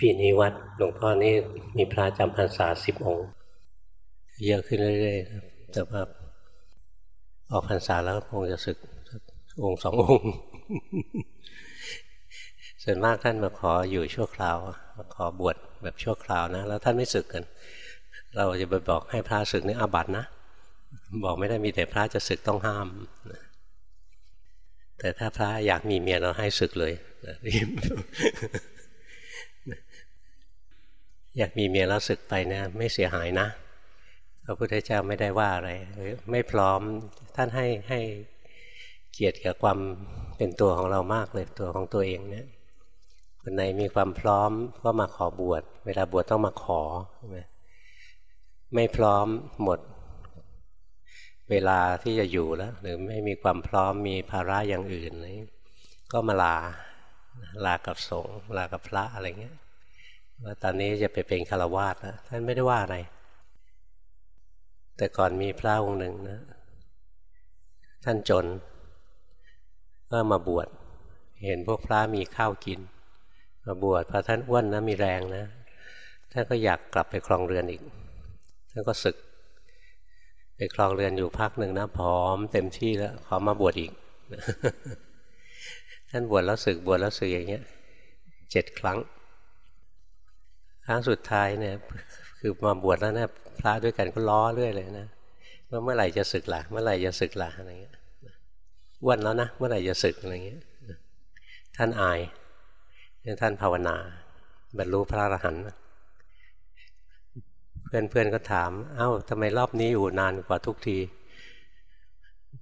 ปีนี้วัดหลวงพ่อนี่มีพระจำพรรษาสิบองค์ เยอะขึ้นเรื่อยๆแต่ว่าออกพรรษาแล้วคงจะศึกองค์สององค์ส่วนมากท่านมาขออยู่ชั่วคราวมาขอบวชแบบชั่วคราวนะ แล้วท่านไม่ศึกกัน เราจะไปบอกให้พระศึกนี่อาบัตินะ บอกไม่ได้มีแต่พระจะศึกต้องห้าม แต่ถ้าพระอยากมีเมียเราให้ศึกเลย อยากมีเมียแล้วศึกไปเนะไม่เสียหายนะพระพุทธเจ้าไม่ได้ว่าอะไรไม่พร้อมท่านให้ให้เกียรติกับความเป็นตัวของเรามากเลยตัวของตัวเองเนี่ยคนไหนมีความพร้อมก็มาขอบวช เวลาบวชต้องมาขอไม่พร้อมหมด เวลาที่จะอยู่แล้ว หรือไม่มีความพร้อมมีภาระอย่างอื่นก็มาลาลากับสงฆ์ลากับพระอะไรเงี้ย ว่าตอนนี้จะไปเป็นคารวาสแล้วท่านไม่ได้ว่าอะไร แต่ก่อนมีพระองค์หนึ่งนะ ท่านจน ก็มาบวช เห็นพวกพระมีข้าวกิน มาบวชพอท่านอ้วนนะมีแรงนะ ท่านก็อยากกลับไปครองเรือนอีก ท่านก็ศึก ไปครองเรือนอยู่พักหนึ่งนะพร้อมเต็มที่แล้ว ขอมาบวชอีก ท่านบวชแล้วศึกบวชแล้วศึกอย่างเงี้ยเจ็ดครั้ง ครั้งสุดท้ายเนี่ย คือมาบวชแล้วนะพระด้วยกันก็ล้อเรื่อยเลยนะว่าเมื่อไหร่จะศึกล่ะ เมื่อไหร่จะศึกล่ะอะไรเงี้ยวันแล้วนะเมื่อไหร่จะศึกอะไรเงี้ยท่านอายท่านภาวนา บรรลุพระอรหันต์เพื่อนเพื่อนก็ถาม เอา้าทำไมรอบนี้อยู่นานกว่าทุกที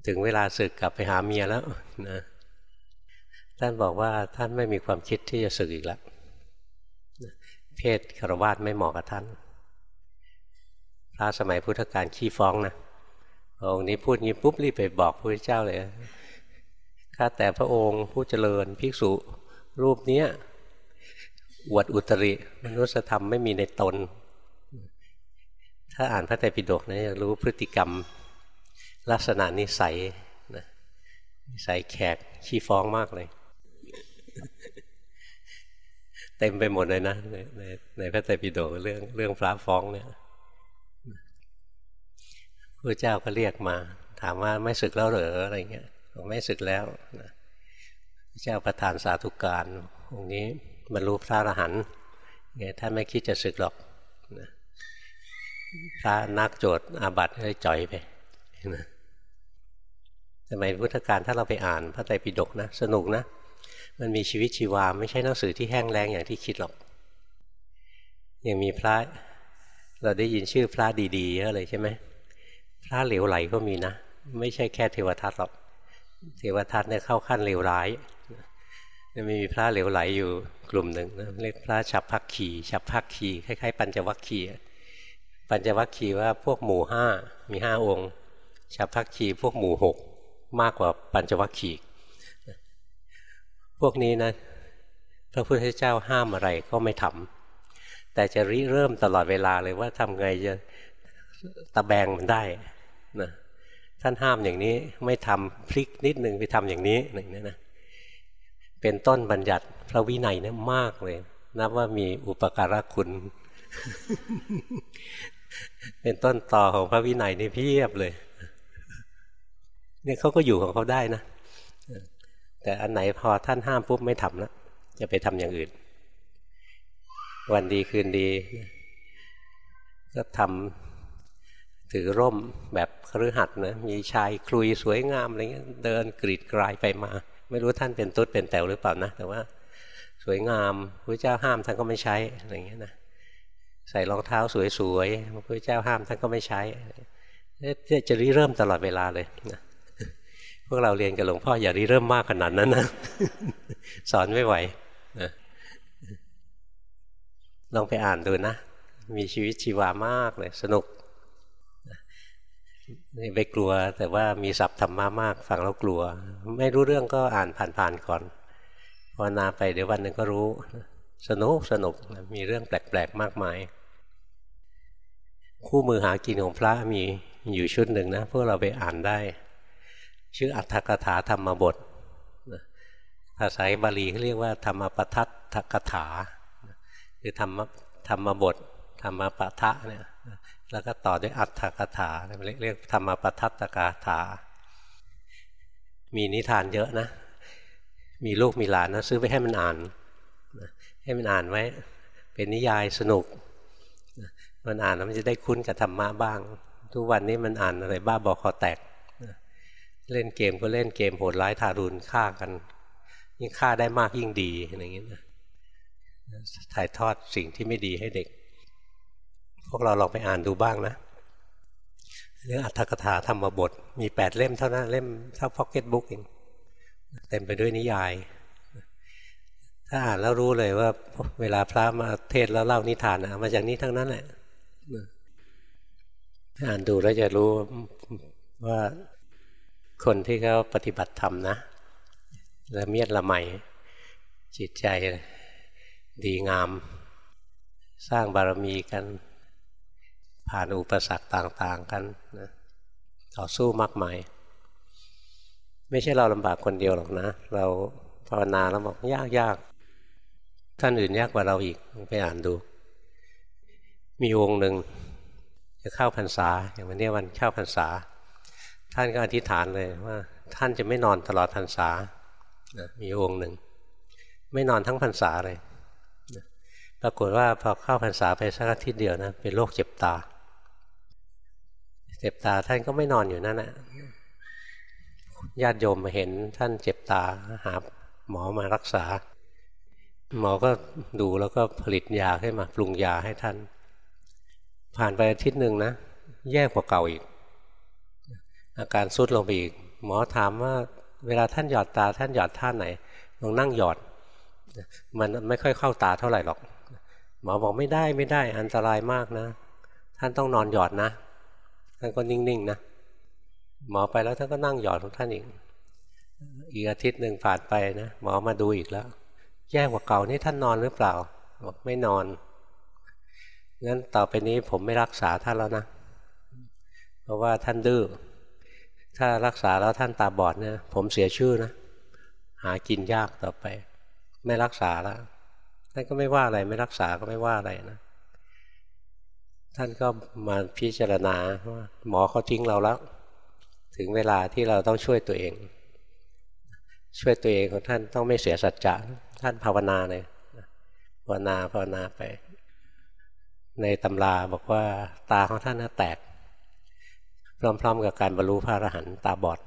ถึงเวลาศึกกลับไปหาเมียแล้วนะท่านบอกว่าท่านไม่มีความคิดที่จะศึกอีกแล้ว เพศคารวาสไม่เหมาะกับท่านพระสมัยพุทธกาลขี้ฟ้องนะองค์นี้พูดงี้ปุ๊บรีบไปบอกพระเจ้าเลยข้าแต่พระองค์ผู้เจริญภิกษุรูปเนี้ยอวดอุตริ มนุสธรรมไม่มีในตน ถ้าอ่านพระไตรปิฎกนะจะรู้พฤติกรรม ลักษณะนิสัยนิสัยแขกขี้ฟ้องมากเลย เต็มไปหมดเลยนะในในในพระไตรปิฎกเรื่องเรื่องพระฟ้องเนี่ยพระเจ้าก็เรียกมา ถามว่าไม่ศึกแล้วเหรออะไรเงี้ยบอกไม่ศึกแล้วนะพระเจ้าประทานสาธุการองค์นี้บรรลุพระอรหันต์ไงท่านไม่คิดจะศึกหรอกนะพระนักโจทย์อาบัติให้จ่อยไปนะสมัยพุทธกาลถ้าเราไปอ่านพระไตรปิฎกนะสนุกนะ มันมีชีวิตชีวาไม่ใช่หนังสือที่แห้งแล้งอย่างที่คิดหรอกยังมีพระเราได้ยินชื่อพระดี ๆ เยอะเลยใช่ไหมพระเหลวไหลก็มีนะ ไม่ใช่แค่เทวทัตหรอก เทวทัตเนี่ยเข้าขั้นเลวร้ายไม่มีพระเหลวไหลอยู่กลุ่มหนึ่งนะเรียกพระฉับพักขีฉับพักขีคล้ายๆ ปัญจวัคคีย์ปัญจวัคคีย์ว่าพวกหมู่ห้ามีห้าองค์ฉับพักขีพวกหมู่หกมากกว่าปัญจวัคคีย์ พวกนี้นะพระพุทธเจ้าห้ามอะไรก็ไม่ทำแต่จะริเริ่มตลอดเวลาเลยว่าทำไงจะตะแบงมันได้นะท่านห้ามอย่างนี้ไม่ทำพลิกนิดหนึ่งไปทำอย่างนี้อย่างนี้นะเป็นต้นบัญญัติพระวินัยเนี่ยมากเลย นับว่ามีอุปการะคุณ เป็นต้นต่อของพระวินัยนี่เพียบเลยเนี่ยเขาก็อยู่ของเขาได้นะ แต่อันไหนพอท่านห้ามปุ๊บไม่ทำแล้วจะไปทำอย่างอื่น วันดีคืนดี ก็ทำถือร่มแบบครือหัดนะมีชายคลุยสวยงามอะไรเงี้ยเดินกรีดกลายไปมา ไม่รู้ท่านเป็นตุ๊ดเป็นแต๋วหรือเปล่านะ แต่ว่าสวยงามพระเจ้าห้ามท่านก็ไม่ใช้อะไรเงี้ยนะใส่รองเท้าสวยๆพระเจ้าห้ามท่านก็ไม่ใช้จะริเริ่มตลอดเวลาเลยนะ พวกเราเรียนกับหลวงพ่ออย่าริเริ่มมากขนาดนั้นนะสอนไม่ไหวนะลองไปอ่านดูนะ มีชีวิตชีวามากเลย สนุกไม่กลัว แต่ว่ามีศัพท์ธรรมะมากฟังแล้วกลัว ไม่รู้เรื่องก็อ่านผ่านๆก่อนภาวนาไปเดี๋ยววันหนึ่งก็รู้ สนุกสนุกมีเรื่องแปลกๆมากมาย คู่มือหากินของพระมีอยู่ชุดหนึ่งนะพวกเราไปอ่านได้ ชื่ออัตถกถาธรรมบทภาษาบาลีเขาเรียกว่า ธรรมปทัตถกถาคือธรรมธรรมบท ธรรมปทะเนี่ยแล้วก็ต่อด้วยอัตถกถาเรียกธรรมปทัตตกถา มีนิทานเยอะนะ มีลูกมีหลานนะซื้อไปให้มันอ่านให้มันอ่านไว้ เป็นนิยายสนุก มันอ่านแล้วมันจะได้คุ้นกับธรรมะบ้าง ทุกวันนี้มันอ่านอะไรบ้าบอคอแตก เล่นเกมก็เล่นเกมโหดร้ายทารุณฆ่ากัน ยิ่งฆ่าได้มากยิ่งดีอะไรอย่างเงี้ยถ่ายทอดสิ่งที่ไม่ดีให้เด็ก พวกเราลองไปอ่านดูบ้างนะเรื่องอัตถกถาธรรมบท มีแปดเล่มเท่านั้นเล่มเท่าพ็อกเก็ตบุ๊กเองเต็มไปด้วยนิยาย ถ้าอ่านแล้วรู้เลยว่า เวลาพระมาเทศแล้วเล่านิทานมาจากนี้ทั้งนั้นแหละอ่านดูแล้วจะรู้ว่า คนที่เขาปฏิบัติธรรมนะละเมียดละไมจิตใจดีงาม สร้างบารมีกัน ผ่านอุปสรรคต่างๆกันนะต่อสู้มากมาย ไม่ใช่เราลำบากคนเดียวหรอกนะ เราภาวนาแล้วบอกยากยากท่านอื่นยากกว่าเราอีกไปอ่านดู มีวงหนึ่งจะเข้าพรรษาอย่างวันนี้วันเข้าพรรษา ท่านก็อธิษฐานเลยว่า ท่านจะไม่นอนตลอดพรรษามีวงค์หนึ่ง ไม่นอนทั้งพรรษาเลยปรากฏว่าพอเข้าพรรษาไปสักอาทิตย์เดียวนะเป็นโรคเจ็บตา เจ็บตาท่านก็ไม่นอนอยู่นั่นแหละญาติโยมมาเห็นท่านเจ็บตาหาหมอมารักษา หมอก็ดูแล้วก็ผลิตยาให้มาปรุงยาให้ท่าน ผ่านไปอาทิตย์หนึ่งนะแย่กว่าเก่าอีก อาการสุดลงไปอีก หมอถามว่าเวลาท่านหยอดตาท่านหยอดท่าไหนลองนั่งหยอด มันไม่ค่อยเข้าตาเท่าไหร่หรอก หมอบอกไม่ได้ไม่ได้อันตรายมากนะ ท่านต้องนอนหยอดนะท่านก็นิ่งๆนะหมอไปแล้วท่านก็นั่งหยอดของท่านอีกอีกอาทิตย์หนึ่งผ่านไปนะหมอมาดูอีกแล้ว แย่กว่าเก่านี่ท่านนอนหรือเปล่าบอกไม่นอนงั้นต่อไปนี้ผมไม่รักษาท่านแล้วนะ เพราะว่าท่านดื้อ ถ้ารักษาแล้วท่านตาบอดเนี่ยผมเสียชื่อนะ หากินยากต่อไป ไม่รักษาแล้วท่านก็ไม่ว่าอะไร ไม่รักษาก็ไม่ว่าอะไรนะ ท่านก็มาพิจารณาว่าหมอเขาทิ้งเราแล้ว ถึงเวลาที่เราต้องช่วยตัวเอง ช่วยตัวเองของท่านต้องไม่เสียสัจจะท่านภาวนาเลยภาวนาภาวนาไป ในตำราบอกว่าตาของท่านน่าแตก พร้อม ๆ กับการบรรลุพระอรหันต์ตาบอด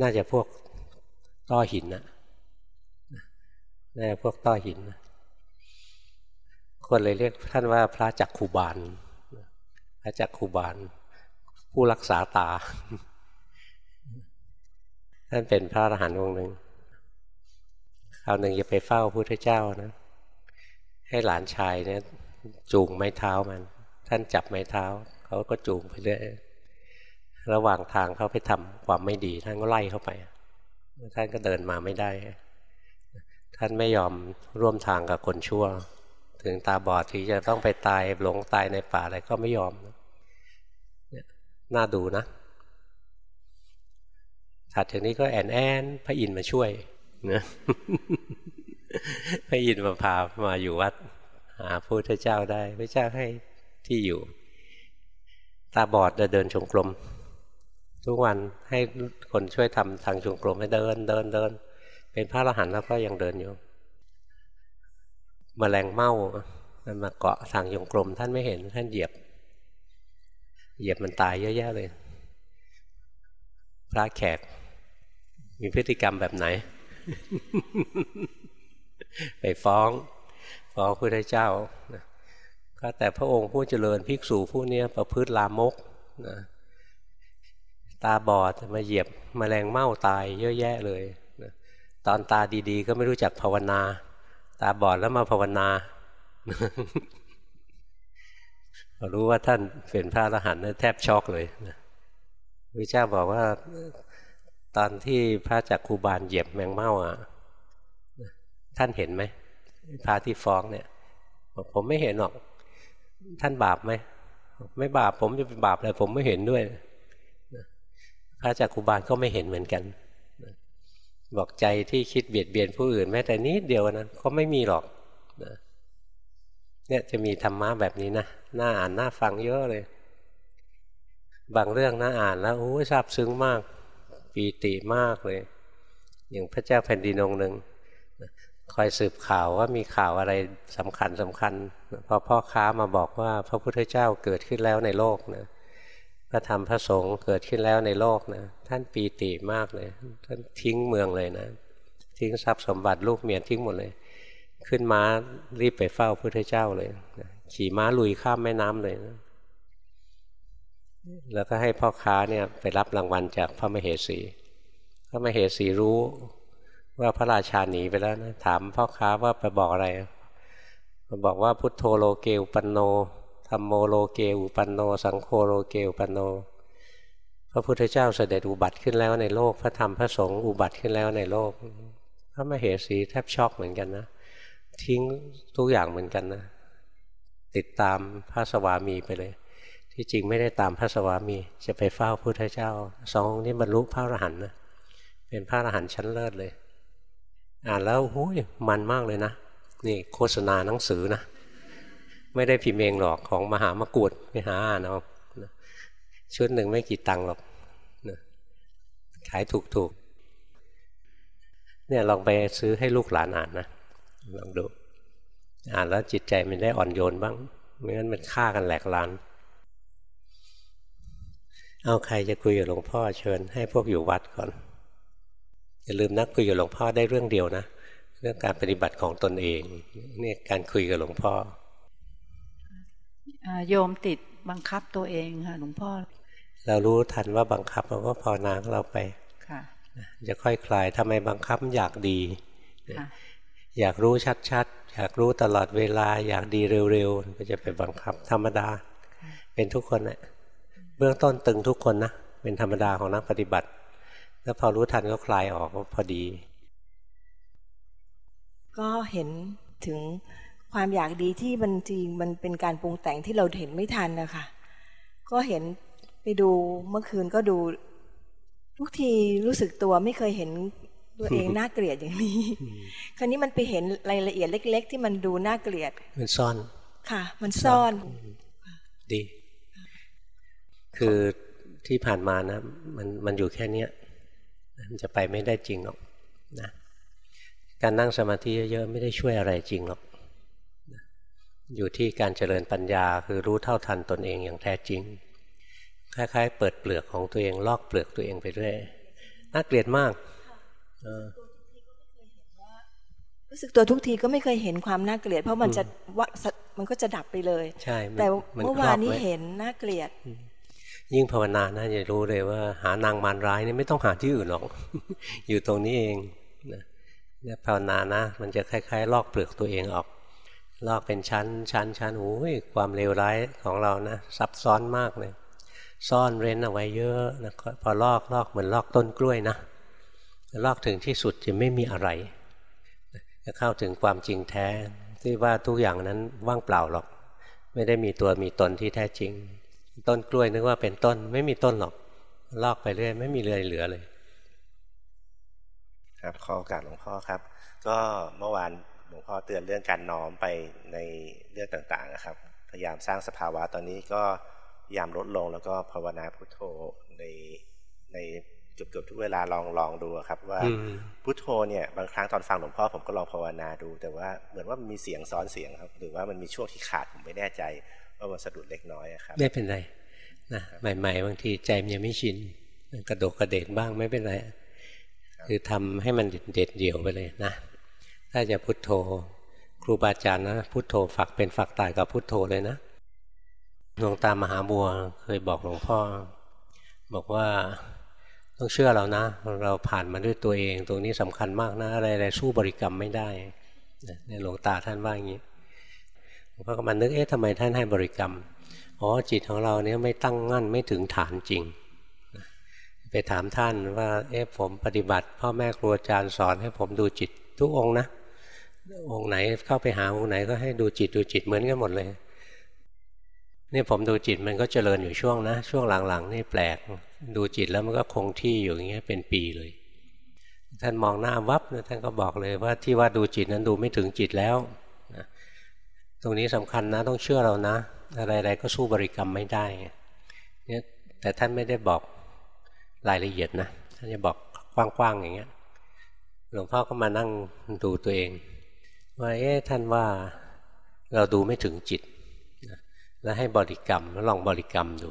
น่าจะพวกต้อหินนะนี่พวกต้อหินคนเลยเรียกท่านว่าพระจักคูบาลพระจักคูบาล ผู้รักษาตา ท่านเป็นพระอรหันต์องค์หนึ่งคราวหนึ่งจะไปเฝ้าพระพุทธเจ้านะ ให้หลานชายเนี่ยจูงไม้เท้ามัน ท่านจับไม้เท้า เขาก็จูงไปเรื่อยระหว่างทางเขาไปทำความไม่ดีท่านก็ไล่เข้าไปท่านก็เดินมาไม่ได้ ท่านไม่ยอมร่วมทางกับคนชั่ว ถึงตาบอดที่จะต้องไปตายหลงตายในป่าอะไรก็ไม่ยอมน่าดูนะถัดจากนี้ก็แอนแอนพระอินทร์มาช่วยนะพระอินทร์มาพามาอยู่วัด หาพระพุทธเจ้าได้พระเจ้าให้ที่อยู่ ตาบอดเดินชงกลมทุกวันให้คนช่วยทำทางชงกลมให้เดินเดินเดิน เป็นพระอรหันต์แล้วก็ยังเดินอยู่มแมลงเม่ามันมาเกาะทางยงกลมท่านไม่เห็นท่านเหยียบ เหยียบมันตายเยอะแยะเลย พระแขก มีพฤติกรรมแบบไหน ไปฟ้อง ฟ้องพระเจ้า ก็แต่พระองค์ผู้เจริญภิกษุผู้นี้ประพฤติลามกนะตาบอดมาเหยียบมแมลงเม่าตายเยอะแยะเลยตอนตาดีๆ ก็ไม่รู้จักภาวนา ตาบอดแล้วมาภาวนารู้ว่าท่านเป็นพระอรหันต์แทบช็อกเลยพระเจ้าบอกว่าตอนที่พระจักคูบาลเหยียบแมงเม่าอะท่านเห็นไหมพระที่ฟ้องเนี่ยบอกผมไม่เห็นหรอก ท่านบาปไหมไม่บาปผมจะเป็นบาปเลยผมไม่เห็นด้วยพระจักคูบาลก็ไม่เห็นเหมือนกัน บอกใจที่คิดเบียดเบียนผู้อื่น แม้แต่นิดเดียวนะก็ไม่มีหรอกเนี่ยจะมีธรรมะแบบนี้นะน่าอ่านน่าฟังเยอะเลย บางเรื่องน่าอ่านแล้วโอ้ซาบซึ้งมากปีติมากเลย อย่างพระเจ้าแผ่นดินองค์หนึ่งคอยสืบข่าวว่ามีข่าวอะไรสำคัญสำคัญ พอพ่อค้ามาบอกว่าพระพุทธเจ้าเกิดขึ้นแล้วในโลกนะพระธรรมพระสงฆ์เกิดขึ้นแล้วในโลกนะท่านปีติมากเลย ท่านทิ้งเมืองเลยนะ ทิ้งทรัพย์สมบัติลูกเมียทิ้งหมดเลย ขึ้นม้ารีบไปเฝ้าพระพุทธเจ้าเลยขี่ม้าลุยข้ามแม่น้ำเลยนะแล้วก็ให้พ่อค้าเนี่ยไปรับรางวัลจากพระมเหสี พระมเหสีรู้ว่าพระราชาหนีไปแล้วนะถามพ่อค้าว่าไปบอกอะไร บอกว่าพุทโธโลเกอุปันโนธรรมโมโลเกอุปันโน สังโฆโลเกอุปันโน พระพุทธเจ้าเสด็จอุบัติขึ้นแล้วในโลก พระธรรมพระสงฆ์อุบัติขึ้นแล้วในโลก พระมเหสีแทบช็อกเหมือนกันนะ ทิ้งทุกอย่างเหมือนกันนะ ติดตามพระสวามีไปเลย ที่จริงไม่ได้ตามพระสวามี จะไปเฝ้าพุทธเจ้า สองนี้บรรลุพระอรหันต์นะ เป็นพระอรหันต์ชั้นเลิศเลย อ่านแล้วหูยมันมากเลยนะ นี่โฆษณาหนังสือนะไม่ได้พิมพ์เองหรอกของมหามกุฏไปหาอ่านเอาชุดหนึ่งไม่กี่ตังค์หรอกขายถูกๆเนี่ยลองไปซื้อให้ลูกหลานอ่านนะลองดูอ่านแล้วจิตใจมันได้อ่อนโยนบ้างไม่งั้นมันฆ่ากันแหลกลาน เอาใครจะคุยกับหลวงพ่อเชิญให้พวกอยู่วัดก่อนอย่าลืมนักคุยกับหลวงพ่อได้เรื่องเดียวนะ เรื่องการปฏิบัติของตนเองนี่การคุยกับหลวงพ่อโยมติดบังคับตัวเองค่ะหลวงพ่อ เรารู้ทันว่าบังคับเราก็พอนาเราไปค่ะจะค่อยคลายทำไมบังคับอยากดี อยากรู้ชัดๆ อยากรู้ตลอดเวลา อยากดีเร็วๆ ก็จะไปบังคับธรรมดา เป็นทุกคนแหละเบื้องต้นตึงทุกคนนะ เป็นธรรมดาของนักปฏิบัติ แล้วพอรู้ทันก็คลายออกก็พอดี ก็เห็นถึงความอยากดีที่มันจริงมันเป็นการปรุงแต่งที่เราเห็นไม่ทันนะคะก็เห็นไปดูเมื่อคืนก็ดู ทุกทีรู้สึกตัวไม่เคยเห็นตัวเองน่าเกลียดอย่างนี้ คราวนี้มันไปเห็นรายละเอียดเล็ก ๆ ที่มันดูน่าเกลียด มันซ่อนค่ะ มันซ่อน ดี คือที่ผ่านมานะ มันมันอยู่แค่เนี้ยมันจะไปไม่ได้จริงหรอกนะ การนั่งสมาธิเยอะๆไม่ได้ช่วยอะไรจริงหรอกอยู่ที่การเจริญปัญญาคือรู้เท่าทันตนเองอย่างแท้จริง คล้ายๆ เปิดเปลือกของตัวเองลอกเปลือกตัวเองไปเรื่อยน่าเกลียดมากรู้สึกตัวทุกทีก็ไม่เคยเห็นความน่าเกลียด เพราะมันจะวะมันก็จะดับไปเลย ใช่แต่เมื่อวานนี้เห็นน่าเกลียด ยิ่งภาวนานะจะรู้เลยว่า หานางมารร้ายนี่ไม่ต้องหาที่อื่นหรอก อยู่ตรงนี้เองนะ ภาวนานะ มันจะคล้ายๆ ลอกเปลือกตัวเองออก ลอกเป็นชั้นชั้นชั้นโอ้ยความเลวร้ายของเรานะ ซับซ้อนมากเลย ซ่อนเร้นเอาไว้เยอะนะพอลอกลอกเหมือนลอกต้นกล้วยนะลอกถึงที่สุดจะไม่มีอะไรจะเข้าถึงความจริงแท้ ที่ว่าทุกอย่างนั้นว่างเปล่าหรอก ไม่ได้มีตัวมีตนที่แท้จริง ต้นกล้วยนึกว่าเป็นต้นไม่มีต้นหรอก ลอกไปเรื่อยไม่มีเลยเหลือเลย ครับขอโอกาสหลวงพ่อครับ ก็เมื่อวานหลวงพ่อเตือนเรื่องการน้อมไปในเรื่องต่างๆนะครับ พยายามสร้างสภาวะตอนนี้ก็พยายามลดลงแล้วก็ภาวนาพุทโธในในเกือบๆทุกเวลาลองลองดูครับ ว่าพุทโธเนี่ยบางครั้งตอนฟังหลวงพ่อผมก็ลองภาวนาดู แต่ว่าเหมือนว่ามันมีเสียงซ้อนเสียงครับ หรือว่ามันมีช่วงที่ขาดผมไม่แน่ใจ ว่ามันสะดุดเล็กน้อยครับ ไม่เป็นไรนะใหม่ ๆ บางทีใจมันยังไม่ชินกระโดดกระเด็นบ้างไม่เป็นไร คือทำให้มันเด็ดเดี่ยวไปเลยนะ ถ้าจะพุโทโธ ครูบาอาจารย์นะพุโทโธฝักเป็นฝักตายกับพุโทโธเลยนะหลวงตามหาบัวเคยบอกหลวงพ่อ บอกว่าต้องเชื่อเรานะ เราผ่านมาด้วยตัวเอง ตรงนี้สำคัญมากนะ อะไรๆสู้บริกรรมไม่ได้ในหลวงตาท่านว่าอย่างนี้หลวงพ่อก็มานึกเอ๊ะทำไมท่านให้บริกรรมอ๋อจิตของเราเนี่ยไม่ตั้งงั้นไม่ถึงฐานจริง ไปถามท่านว่าเอ๊ะผมปฏิบัติ พ่อแม่ครูอาจารย์สอนให้ผมดูจิตทุกองนะ องค์ไหนเข้าไปหาองค์ไหนก็ให้ดูจิตดูจิตเหมือนกันหมดเลยนี่ผมดูจิตมันก็เจริญอยู่ช่วงนะ ช่วงหลังๆนี่แปลกดูจิตแล้วมันก็คงที่อยู่อย่างเงี้ยเป็นปีเลย ท่านมองหน้าวับนะท่านก็บอกเลยว่าที่ว่าดูจิตนั้นดูไม่ถึงจิตแล้วนะตรงนี้สำคัญนะต้องเชื่อเรานะ อะไรๆก็สู้บริกรรมไม่ได้เนี่ยแต่ท่านไม่ได้บอก รายละเอียดนะท่านจะบอกกว้างๆอย่างเงี้ย หลวงพ่อก็มานั่งดูตัวเอง ว่าเอ๊ะท่านว่าเราดูไม่ถึงจิต แล้วให้บริกรรมแล้วลองบริกรรมดู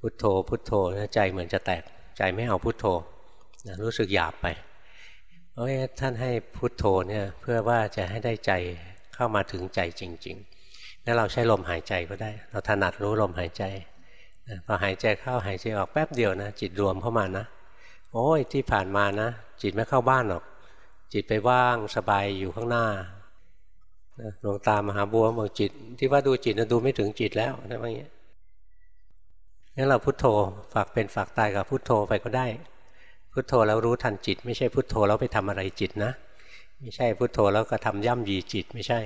พุทโธ พุทโธใจเหมือนจะแตกใจไม่เอาพุทโธรู้สึกหยาบไปเอ้ยท่านให้พุทโธเนี่ยเพื่อว่าจะให้ได้ใจเข้ามาถึงใจจริง ๆ แล้วเราใช้ลมหายใจก็ได้ เราถนัดรู้ลมหายใจ พอหายใจเข้าหายใจออกแป๊บเดียวนะจิตรวมเข้ามานะ โอ้ยที่ผ่านมานะจิตไม่เข้าบ้านหรอก จิตไปว่างสบายอยู่ข้างหน้าหลวงตามหาบัวบอกจิต ที่ว่าดูจิตนะดูไม่ถึงจิตแล้วนะว่าอย่างนี้งั้นเราพุโทโธฝากเป็นฝากตายกับพุโทโธไปก็ได้ พุโทโธแล้วรู้ทันจิต ไม่ใช่พุโทโธแล้วไปทำอะไรจิตนะ ไม่ใช่พุโทโธแล้วก็ทำย่ำยีจิตไม่ใช่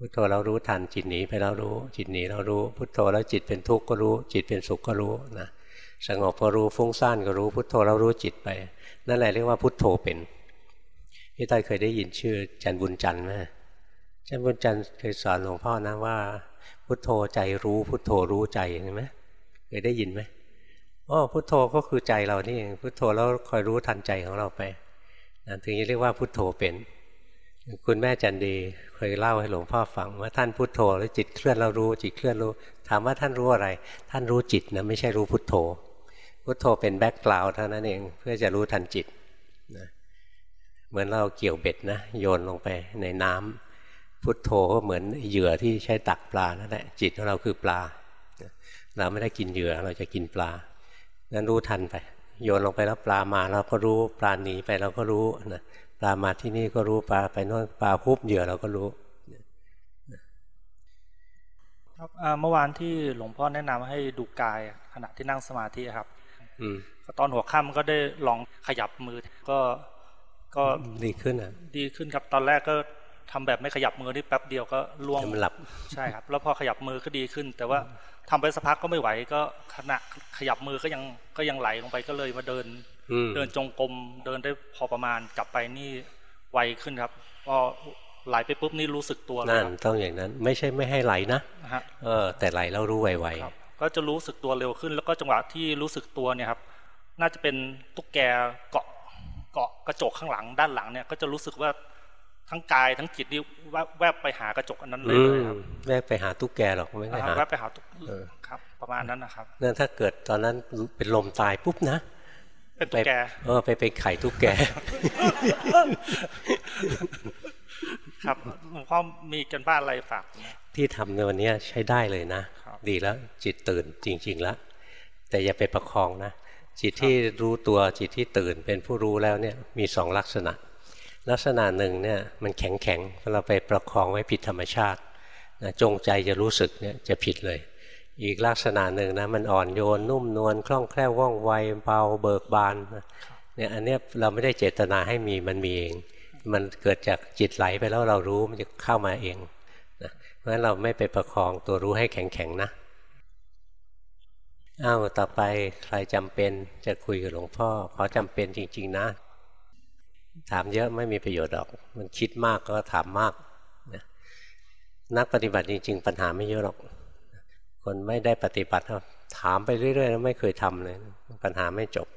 พุทโธเรารู้ทันจิตหนีไปแล้วรู้ จิตหนีเรารู้ พุทโธแล้วจิตเป็นทุกข์ก็รู้ จิตเป็นสุขก็รู้นะสงบก็รู้ฟุ้งซ่านก็รู้พุทโธแล้วรู้จิตไป นั่นแหละเรียกว่าพุทโธเป็นพี่ต้อยเคยได้ยินชื่อจันบุญจันไหมจันบุญจันเคยสอนหลวงพ่อนะว่า พุทโธใจรู้พุทโธรู้ใจเห็นไหมเคยได้ยินไหมอ๋อพุทโธก็คือใจเรานี่เองพุทโธแล้วคอยรู้ทันใจของเราไปนะถึงจะเรียกว่าพุทโธเป็น คุณแม่จันดีเคยเล่าให้หลวงพ่อฟังว่าท่านพุทโธแล้วจิตเคลื่อนเรารู้จิตเคลื่อนรู้ ถามว่าท่านรู้อะไร ท่านรู้จิตนะไม่ใช่รู้พุทโธ พุทโธเป็น background เท่านั้นเองเพื่อจะรู้ทันจิตนะเหมือนเราเกี่ยวเบ็ดนะโยนลงไปในน้ำพุทโธก็เหมือนเหยื่อที่ใช้ตักปลานั่นแหละจิตของเราคือปลา เราไม่ได้กินเหยื่อเราจะกินปลางั้นรู้ทันไปโยนลงไปแล้วปลามาเราก็รู้ปลาหนีไปเราก็รู้นะ ปลามาที่นี่ก็รู้ปลาไปโน่นปลาพุบเหยื่อเราก็รู้ครับเมื่อวานที่หลวงพ่อแนะนำให้ดูกายขณะที่นั่งสมาธิครับ อืมตอนหัวค่ำก็ได้ลองขยับมือ ก็ก็ดีขึ้นอะ ดีขึ้นครับตอนแรกก็ทำแบบไม่ขยับมือนี่แป๊บเดียวก็ล่วงมันหลับใช่ครับ แล้วพอขยับมือก็ดีขึ้น แต่ว่าทำไปสักพักก็ไม่ไหวก็ขณะขยับมือก็ยังก็ยังไหลลงไปก็เลยมาเดิน เดินจงกรมเดินได้พอประมาณกลับไปนี่ไวขึ้นครับพอไหลไปปุ๊บนี่รู้สึกตัวนั่นต้องอย่างนั้นไม่ใช่ไม่ให้ไหลนะเออ แต่ไหลแล้วรู้ไวๆก็จะรู้สึกตัวเร็วขึ้น แล้วก็จังหวะที่รู้สึกตัวเนี่ยครับ น่าจะเป็นตุ๊กแกเกาะเกาะกระจกข้างหลังด้านหลังเนี่ยก็จะรู้สึกว่าทั้งกายทั้งจิตนี่แวบไปหากระจกอันนั้นเลยครับแวบไปหาตุ๊กแกหรอกไม่ได้หาแวบไปหาตุ๊กครับ ประมาณนั้นนะครับนั่นถ้าเกิดตอนนั้นเป็นลมตายปุ๊บนะ เป็นตุ๊กแกเออไปเป็นไข่ตุ๊กแก ครับหลวงพ่อมีกันบ้านอะไรฝากที่ทำในวันนี้ใช้ได้เลยนะ ดีแล้วจิตตื่นจริง ๆ แล้ว แต่อย่าไปประคองนะ จิตที่รู้ตัวจิตที่ตื่นเป็นผู้รู้แล้วเนี่ยมีสองลักษณะ ลักษณะหนึ่งเนี่ยมันแข็งแข็งเราไปประคองไว้ผิดธรรมชาตินะจงใจจะรู้สึกเนี่ยจะผิดเลย อีกลักษณะหนึ่งนะมันอ่อนโยนนุ่มนวลคล่องแคล่วว่องไวเบาเบิกบานเนี่ยอันเนี้ยเราไม่ได้เจตนาให้มีมันมีเอง มันเกิดจากจิตไหลไปแล้วเรารู้มันจะเข้ามาเองนะเพราะฉะนั้นเราไม่ไปประคองตัวรู้ให้แข็งแข็งนะอ้าวต่อไปใครจำเป็นจะคุยกับหลวงพ่อขอจำเป็นจริง ๆ นะ ถามเยอะไม่มีประโยชน์หรอก มันคิดมากก็ถามมากนะนักปฏิบัติจริง ๆ ปัญหาไม่เยอะหรอก คนไม่ได้ปฏิบัติถามไปเรื่อยๆแล้วไม่เคยทำเลย ปัญหาไม่จบ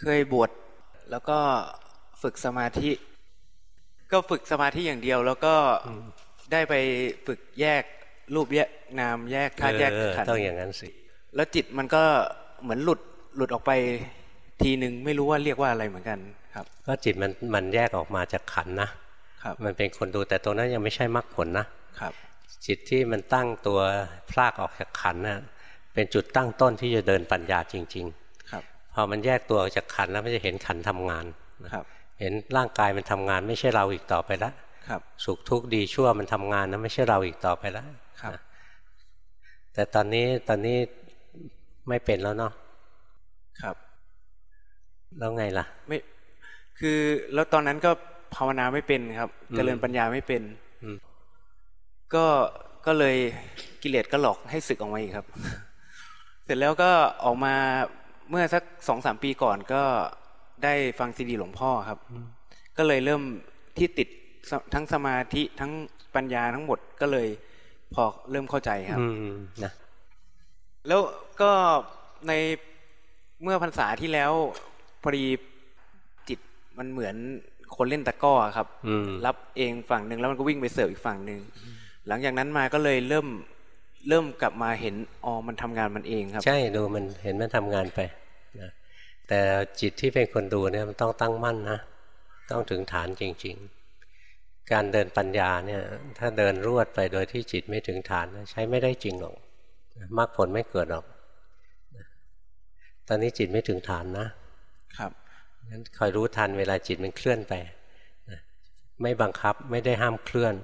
เคยบวชแล้วก็ฝึกสมาธิ ก็ฝึกสมาธิอย่างเดียว แล้วก็ได้ไปฝึกแยกรูปแยกนามแยกธาตุแยกขันธ์ต้องอย่างนั้นสิ แล้วจิตมันก็เหมือนหลุดหลุดออกไปทีหนึ่งไม่รู้ว่าเรียกว่าอะไรเหมือนกันครับ ก็จิตมันมันแยกออกมาจากขันนะครับ มันเป็นคนดูแต่ตรงนั้นยังไม่ใช่มรรคผลนะครับ จิตที่มันตั้งตัวพลากออกจากขันน่ะเป็นจุดตั้งต้นที่จะเดินปัญญาจริง ๆ ครับ พอมันแยกตัวออกจากขันแล้วมันจะเห็นขันทำงานครับ เห็นร่างกายมันทำงานไม่ใช่เราอีกต่อไปแล้วครับ สุขทุกข์ดีชั่วมันทำงานนะไม่ใช่เราอีกต่อไปแล้วครับ แต่ตอนนี้ตอนนี้ไม่เป็นแล้วเนาะครับ แล้วไงล่ะ ไม่คือแล้วตอนนั้นก็ภาวนาไม่เป็นครับเจริญปัญญาไม่เป็น ก็ก็เลยกิเลสก็หลอกให้ศึกออกมาอีกครับ เสร็จแล้วก็ออกมาเมื่อสักสองสามปีก่อนก็ได้ฟังซีดีหลวงพ่อครับ ก็เลยเริ่มที่ติดทั้งสมาธิทั้งปัญญาทั้งหมดก็เลยพอเริ่มเข้าใจครับนะแล้วก็ในเมื่อพรรษาที่แล้วพอดีจิตมันเหมือนคนเล่นตะก้อครับ รับเองฝั่งหนึ่งแล้วมันก็วิ่งไปเสิร์ฟอีกฝั่งหนึ่ง หลังจากนั้นมาก็เลยเริ่มเริ่มกลับมาเห็นอ๋อมันทำงานมันเองครับ ใช่ดูมันเห็นมันทำงานไปนะแต่จิตที่เป็นคนดูเนี่ยมันต้องตั้งมั่นนะต้องถึงฐานจริง ๆ การเดินปัญญาเนี่ย ถ้าเดินรวดไปโดยที่จิตไม่ถึงฐานใช้ไม่ได้จริงหรอกมรรคผลไม่เกิดหรอกตอนนี้จิตไม่ถึงฐานนะครับงั้นคอยรู้ทันเวลาจิตมันเคลื่อนไปไม่บังคับไม่ได้ห้ามเคลื่อน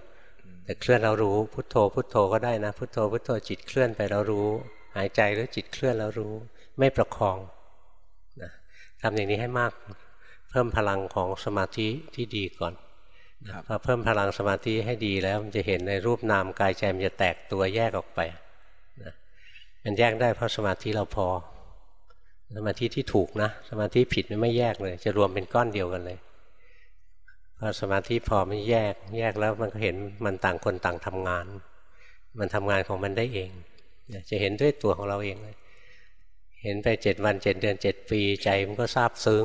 แต่เคลื่อนเรารู้พุทโธ พุทโธก็ได้นะพุทโธพุทโธจิตเคลื่อนไปเรารู้ หายใจแล้วจิตเคลื่อนเรารู้ ไม่ประคองนะทำอย่างนี้ให้มากเพิ่มพลังของสมาธิที่ดีก่อนพอเพิ่มพลังสมาธิให้ดีแล้วมันจะเห็นในรูปนามกายใจมันจะแตกตัวแยกออกไปนะมันแยกได้เพราะสมาธิเราพอ สมาธิที่ถูกนะ สมาธิผิดไม่แยกเลย จะรวมเป็นก้อนเดียวกันเลย พอสมาธิพอมันแยก แยกแล้วมันก็เห็นมันต่างคนต่างทำงาน มันทำงานของมันได้เองจะเห็นด้วยตัวของเราเองเลยเห็นไปเจ็ดวันเจ็ดเดือนเจ็ดปีใจมันก็ซาบซึ้ง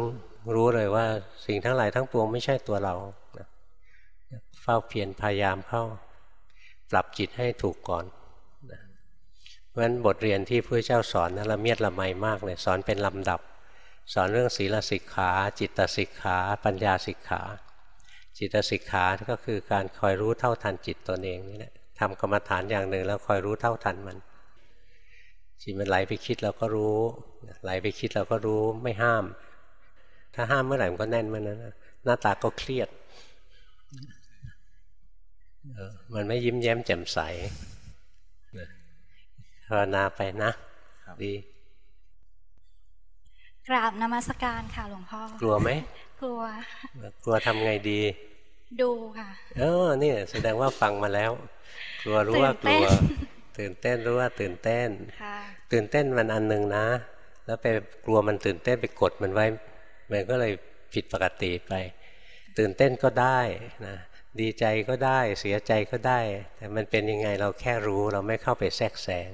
รู้เลยว่าสิ่งทั้งหลายทั้งปวงไม่ใช่ตัวเราเฝ้าเพียรพยายามเข้า ปรับจิตให้ถูกก่อนเพราะฉะนั้นบทเรียนที่พระเจ้าสอนนะละเมียดละไมมากเลยสอนเป็นลำดับ สอนเรื่องศีลสิกขา จิตสิกขา ปัญญาสิกขา จิตสิกขาก็คือการคอยรู้เท่าทันจิตตนเองนี่แหละทำกรรมฐานอย่างหนึ่งแล้วคอยรู้เท่าทันมันจิตมันไหลไปคิดเราก็รู้ไหลไปคิดเราก็รู้ไม่ห้าม ถ้าห้ามเมื่อไหร่มันก็แน่นเมื่อนั้นหน้าตาก็เครียดมันไม่ยิ้มแย้มแจ่มใสภาวนาไปนะดี กราบนมัสการค่ะหลวงพ่อ กลัวไหม กลัว กลัวทำไงดี ดูค่ะ เออนี่แสดงว่าฟังมาแล้ว กลัวรู้ว่ากลัว ตื่นเต้นรู้ว่าตื่นเต้น ตื่นเต้นมันอันหนึ่งนะ แล้วไปกลัวมันตื่นเต้นไปกดมันไว้ มันก็เลยผิดปกติไป ตื่นเต้นก็ได้นะ ดีใจก็ได้ เสียใจก็ได้ แต่มันเป็นยังไงเราแค่รู้เราไม่เข้าไปแทรกแซง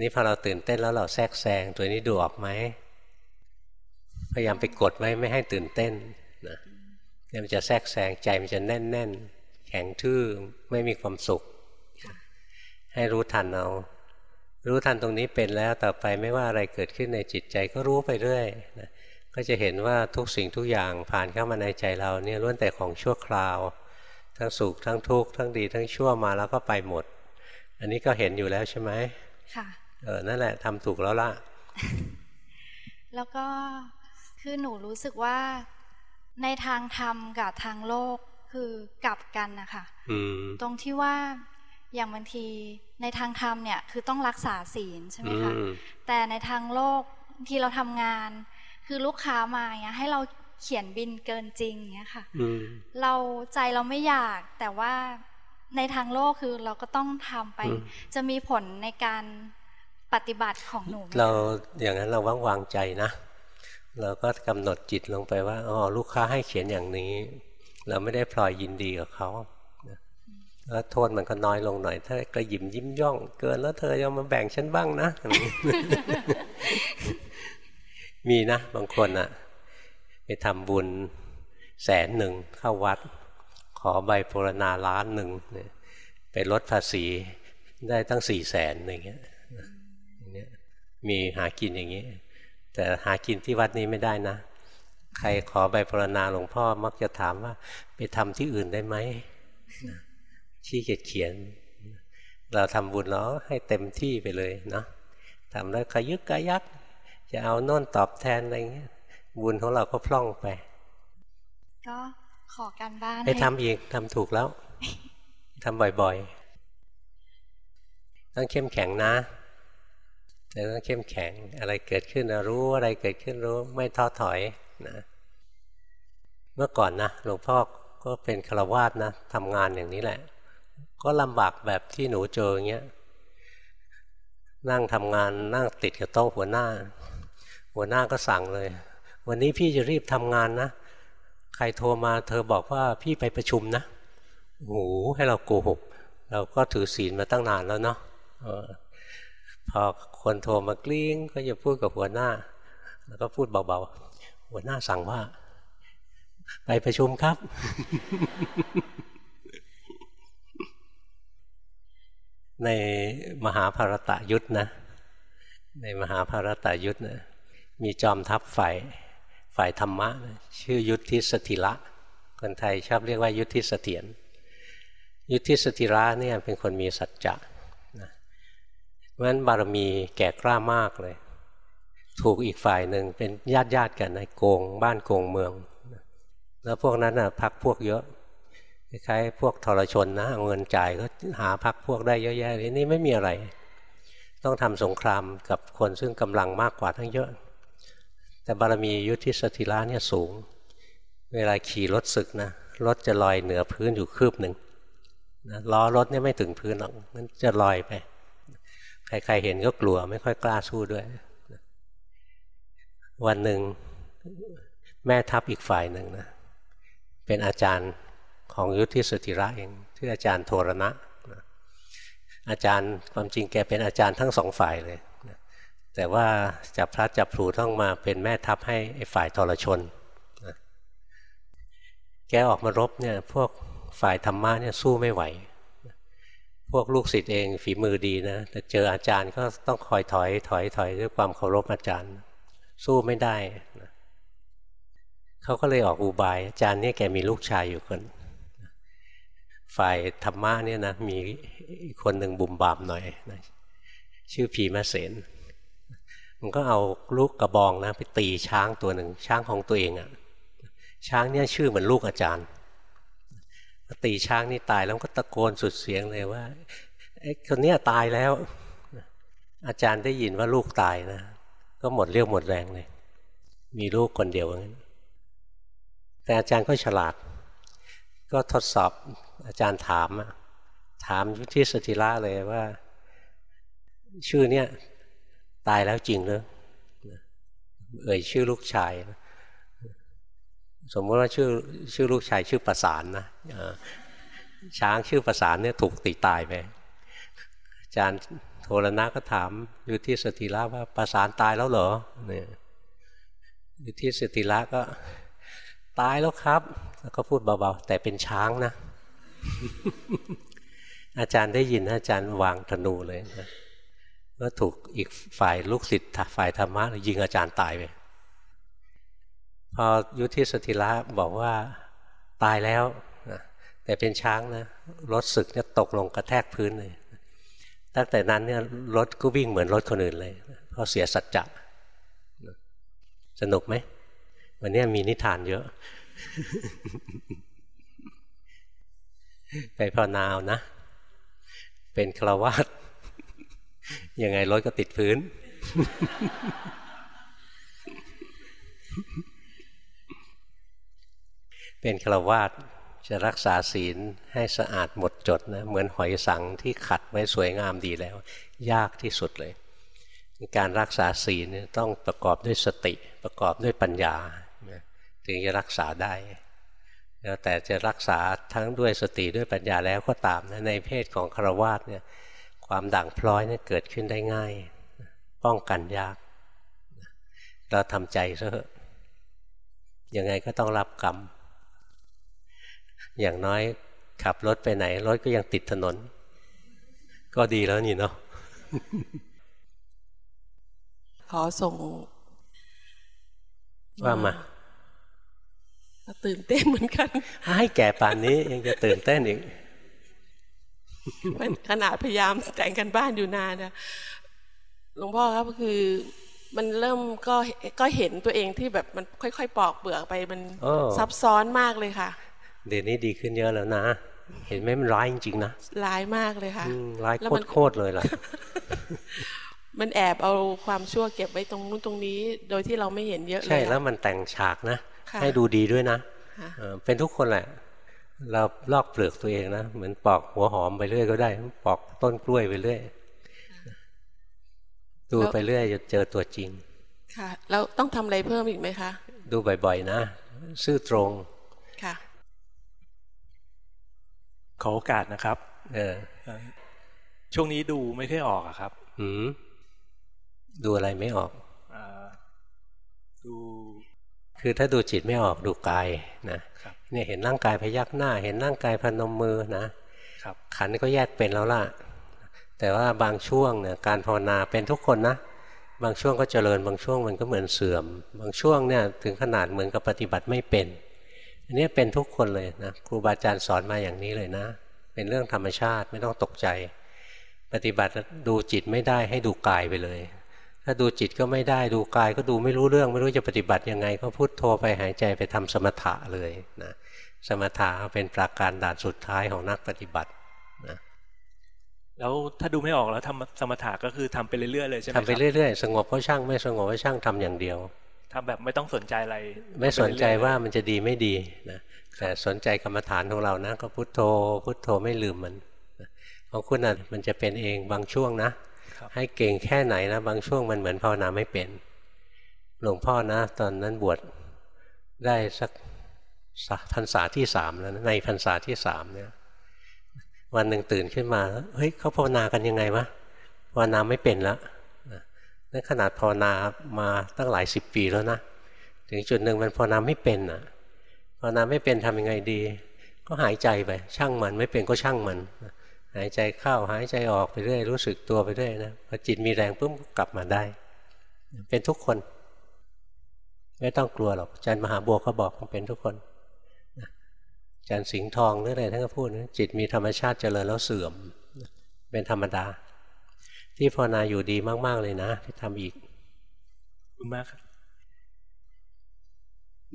นี่พอเราตื่นเต้นแล้วเราแทรกแซงตัวนี้ดูออกไหม พยายามไปกดไว้ไม่ให้ตื่นเต้นนะมันจะแทรกแซงใจมันจะแน่นแน่นแข็งทื่อไม่มีความสุข ให้รู้ทันเอา รู้ทันตรงนี้เป็นแล้วต่อไปไม่ว่าอะไรเกิดขึ้นในจิตใจก็รู้ไปเรื่อยนะก็จะเห็นว่าทุกสิ่งทุกอย่างผ่านเข้ามาในใจเราเนี่ยล้วนแต่ของชั่วคราว ทั้งสุขทั้งทุกข์ทั้งดี ทั้งชั่วมาแล้วก็ไปหมด อันนี้ก็เห็นอยู่แล้วใช่ไหมค่ะเออนั่นแหละทำถูกแล้วล่ะ แล้วก็ คือหนูรู้สึกว่าในทางธรรมกับทางโลกคือกลับกันนะคะตรงที่ว่าอย่างบางทีในทางธรรมเนี่ยคือต้องรักษาศีลใช่ไหมคะแต่ในทางโลกที่เราทำงาน คือลูกค้ามาเงี้ยให้เราเขียนบินเกินจริงเงี้ยค่ะเราใจเราไม่อยากแต่ว่าในทางโลกคือเราก็ต้องทำไป จะมีผลในการปฏิบัติของหนู เราอย่างนั้นเราว่างวางใจนะ เราก็กำหนดจิตลงไปว่าอ๋อลูกค้าให้เขียนอย่างนี้ เราไม่ได้พลอยยินดีกับเขาแล้วโทษมันก็น้อยลงหน่อย ถ้าก็ยิ้มยิ้มย่อง เกินแล้วเธอยังมาแบ่งฉันบ้างนะมีนะ บางคนอะไปทำบุญแสนหนึ่งเข้าวัด ขอใบปรณาล้านหนึ่งไปลดภาษีได้ตั้งสี่แสนอย่างเงี้ยมีหากินอย่างนี้ย แต่หากินที่วัดนี้ไม่ได้นะ ใครขอใบปรณาหลวงพ่อมักจะถามว่า ไปทำที่อื่นได้ไหมชี้เกียเขียน เราทำบุญแล้วให้เต็มที่ไปเลยเนาะทำแล้วขยึกกายัก จะเอาโน่นตอบแทนอะไรเงี้ยบุญของเราก็พล่องไป ก็ขอการบ้านไปทำอีกทำถูกแล้วทำบ่อยๆ ต้องเข้มแข็งนะ แต่ต้องเข้มแข็งอะไรเกิดขึ้นรู้อะไรเกิดขึ้นรู้ไม่ท้อถอยนะเมื่อก่อนนะหลวงพ่อก็เป็นฆราวาสนะทำงานอย่างนี้แหละ ก็ลำบากแบบที่หนูเจออย่างเงี้ยนั่งทำงานนั่งติดกับโต๊ะหัวหน้า หัวหน้าก็สั่งเลย วันนี้พี่จะรีบทำงานนะ ใครโทรมาเธอบอกว่าพี่ไปประชุมนะหูให้เราโกหก เราก็ถือศีลมาตั้งนานแล้วเนาะ พอคนโทรมากลิ้งก็จะพูดกับหัวหน้า แล้วก็พูดเบาๆ หัวหน้าสั่งว่า ไปประชุมครับ ในมหาภารตะยุทธนะ ในมหาภารตะยุทธนะมีจอมทัพฝ่ายฝ่ายธรรมะนะชื่อยุทธิสถิระคนไทยชอบเรียกว่ายุทธิสเถียรยุทธิสถิระเนี่ยเป็นคนมีสัจจะเราะฉะนั้นบารมีแก่กล้ามากเลย ถูกอีกฝ่ายหนึ่งเป็นญาติญาติกันในโกง บ้านโกงเมือง แล้วพวกนั้นนะพักพวกเยอะคล้ายๆพวกทรชนนะเอาเงินจ่ายก็หาพักพวกได้เยอะแยะเลยนี่ไม่มีอะไร ต้องทำสงครามกับคนซึ่งกำลังมากกว่าทั้งเยอะ แต่บารมียุทธิสถิระเนี่ยสูง เวลาขี่รถศึกนะรถจะลอยเหนือพื้นอยู่คืบหนึ่งนะล้อรถเนี่ยไม่ถึงพื้นหรอกมันจะลอยไป ใครๆเห็นก็กลัวไม่ค่อยกล้าสู้ด้วย วันหนึ่งแม่ทัพอีกฝ่ายหนึ่งนะเป็นอาจารย์ของยุทธิสติระเองที่อาจารย์โทรณะอาจารย์ความจริงแกเป็นอาจารย์ทั้งสองฝ่ายเลยแต่ว่าจับพระจับผูต้องมาเป็นแม่ทัพให้ฝ่ายทรชน แกออกมารบเนี่ยพวกฝ่ายธรรมะเนี่ยสู้ไม่ไหว พวกลูกศิษย์เองฝีมือดีนะ แต่เจออาจารย์ก็ต้องคอยถอยถอยถอยด้วยความเคารพอาจารย์ สู้ไม่ได้นะเขาก็เลยออกอุบาย อาจารย์เนี่ยแกมีลูกชายอยู่คน ฝ่ายธรรมะเนี่ยนะมีคนหนึ่งบุ่มบามหน่อยนะชื่อผีมาเสนมันก็เอาลูกกระบองนะ ไปตีช้างตัวหนึ่งช้างของตัวเองอะ่ะช้างเนี่ยชื่อเหมือนลูกอาจารย์ ตีช้างนี่ตายแล้วก็ตะโกนสุดเสียงเลยว่าไอ้คนนี้ตายแล้ว อาจารย์ได้ยินว่าลูกตายนะ ก็หมดเรี่ยวหมดแรงเลย มีลูกคนเดียวงั้นแต่อาจารย์ก็ฉลาด ก็ทดสอบอาจารย์ถาม ถามยุทธิสติระเลยว่า ชื่อเนี่ยตายแล้วจริงหรือเอ่ยชื่อลูกชาย สมมติว่าชื่อชื่อลูกชายชื่อประสานนะช้างชื่อประสานเนี่ยถูกตีตายไปอาจารย์โทรณะก็ถามยุทธิสติระว่าประสานตายแล้วเหรอเนี่ยยุทธิสติระก็ตายแล้วครับ แล้วก็พูดเบาๆ แต่เป็นช้างนะ อาจารย์ได้ยินอาจารย์วางธนูเลยนะก็ถูกอีกฝ่ายลูกศิษย์ฝ่ายธรรมะยิงอาจารย์ตายไป พอยุทธิสติระบอกว่าตายแล้วนะแต่เป็นช้างนะรถศึกเนี่ยตกลงกระแทกพื้นเลย ตั้งแต่นั้นเนี่ยรถก็วิ่งเหมือนรถคนอื่นเลยเพราะเสียสัจจะสนุกไหมวันนี้มีนิทานเยอะ ไปพอนาวนะ เป็นคราวาสยังไงรถก็ติดพื้น เป็นฆราวาสจะรักษาศีลให้สะอาดหมดจดนะเหมือนหอยสังที่ขัดไว้สวยงามดีแล้ว ยากที่สุดเลย การรักษาศีลต้องประกอบด้วยสติประกอบด้วยปัญญาถึงจะรักษาได้แล้วแต่จะรักษาทั้งด้วยสติด้วยปัญญาแล้วก็ตามนะในเพศของฆราวาสเนี่ยความด่างพร้อยเนี่ยเกิดขึ้นได้ง่าย ป้องกันยาก เราทำใจซะเถอะยังไงก็ต้องรับกรรม อย่างน้อยขับรถไปไหน รถก็ยังติดถนน ก็ดีแล้วนี่เนาะขอส่งว่ามาตื่นเต้นเหมือนกัน ให้แก่ป่านนี้ยังจะตื่นเต้นอีกขนาดพยายามแต่งกันบ้านอยู่นานนะหลวงพ่อครับก็คือ มันเริ่มก็ก็เห็นตัวเองที่แบบมันค่อยๆ ปอกเปลือกไปมันซับซ้อนมากเลยค่ะ เดี๋ยวนี้ดีขึ้นเยอะแล้วนะ เห็นไหมมันร้ายจริงๆนะร้ายมากเลยค่ะร้ายโคตรเลยล่ะมันแอบเอาความชั่วเก็บไว้ตรงนู้นตรงนี้ โดยที่เราไม่เห็นเยอะเลยใช่แล้วมันแต่งฉากนะ ให้ดูดีด้วยนะเป็นทุกคนแหละ เราลอกเปลือกตัวเองนะเหมือนปอกหัวหอมไปเรื่อยก็ได้ ปอกต้นกล้วยไปเรื่อยดูไปเรื่อยจะเจอตัวจริง ค่ะ แล้วต้องทำอะไรเพิ่มอีกไหมคะ ดูบ่อยๆนะ ซื่อตรง ขอโอกาสนะครับ เออ ช่วงนี้ดูไม่ค่อยออกอะครับอืมดูอะไรไม่ออกอดู คือถ้าดูจิตไม่ออกดูกายนะเนี่ยเห็นร่างกายพยักหน้า เห็นร่างกายพนมมือนะขันก็แยกเป็นแล้วล่ะ แต่ว่าบางช่วงเนี่ยการภาวนาเป็นทุกคนนะบางช่วงก็เจริญ บางช่วงมันก็เหมือนเสื่อม บางช่วงเนี่ยถึงขนาดเหมือนกับปฏิบัติไม่เป็น อันนี้เป็นทุกคนเลยนะครูบาอาจารย์สอนมาอย่างนี้เลยนะ เป็นเรื่องธรรมชาติไม่ต้องตกใจ ปฏิบัติดูจิตไม่ได้ให้ดูกายไปเลย ถ้าดูจิตก็ไม่ได้ดูกายก็ดูไม่รู้เรื่อง ไม่รู้จะปฏิบัติยังไง ก็พุโทโธไปหายใจไปทำสมถะเลยนะสมถะเป็นปราการด่านสุดท้ายของนักปฏิบัตินะแล้วถ้าดูไม่ออกแล้วทำสมถะก็คือทำไปเรื่อยๆเลยใช่ไหมครับทำไปเรื่อยๆสงบก็ช่างไม่สงบก็ช่างทำอย่างเดียว ทำแบบไม่ต้องสนใจอะไร ไม่สนใจว่ามันจะดีไม่ดีนะแต่สนใจกรรมฐานของเรานะก็พุโทโธ พุโทโธไม่ลืมมันของคุณอะมันจะเป็นเองบางช่วงนะ ให้เก่งแค่ไหนนะ บางช่วงมันเหมือนภาวนาไม่เป็น หลวงพ่อนะ ตอนนั้นบวชได้สักพรรษาที่สามแล้วในพรรษาที่สามเนี่ย วันหนึ่งตื่นขึ้นมาเฮ้ยเขาภาวนากันยังไงวะภาวนาไม่เป็นแล้ว นั่นขนาดภาวนามาตั้งหลายสิบปีแล้วนะ ถึงจุดหนึ่งมันภาวนาไม่เป็นอะภาวนาไม่เป็นทำยังไงดี ก็หายใจไป ช่างมันไม่เป็นก็ช่างมัน หายใจเข้าหายใจออกไปเรื่อยรู้สึกตัวไปเรื่อยนะพอจิตมีแรงปุ๊บกลับมาได้ เป็นทุกคน ไม่ต้องกลัวหรอกอาจารย์มหาบัวเขาบอกเป็นทุกคนอาจารย์สิงห์ทองหรืออะไรท่านก็พูดนะจิตมีธรรมชาติเจริญแล้วเสื่อม เป็นธรรมดา ที่ภาวนาอยู่ดีมาก ๆ เลยนะที่ทำอีกคุณมากครับ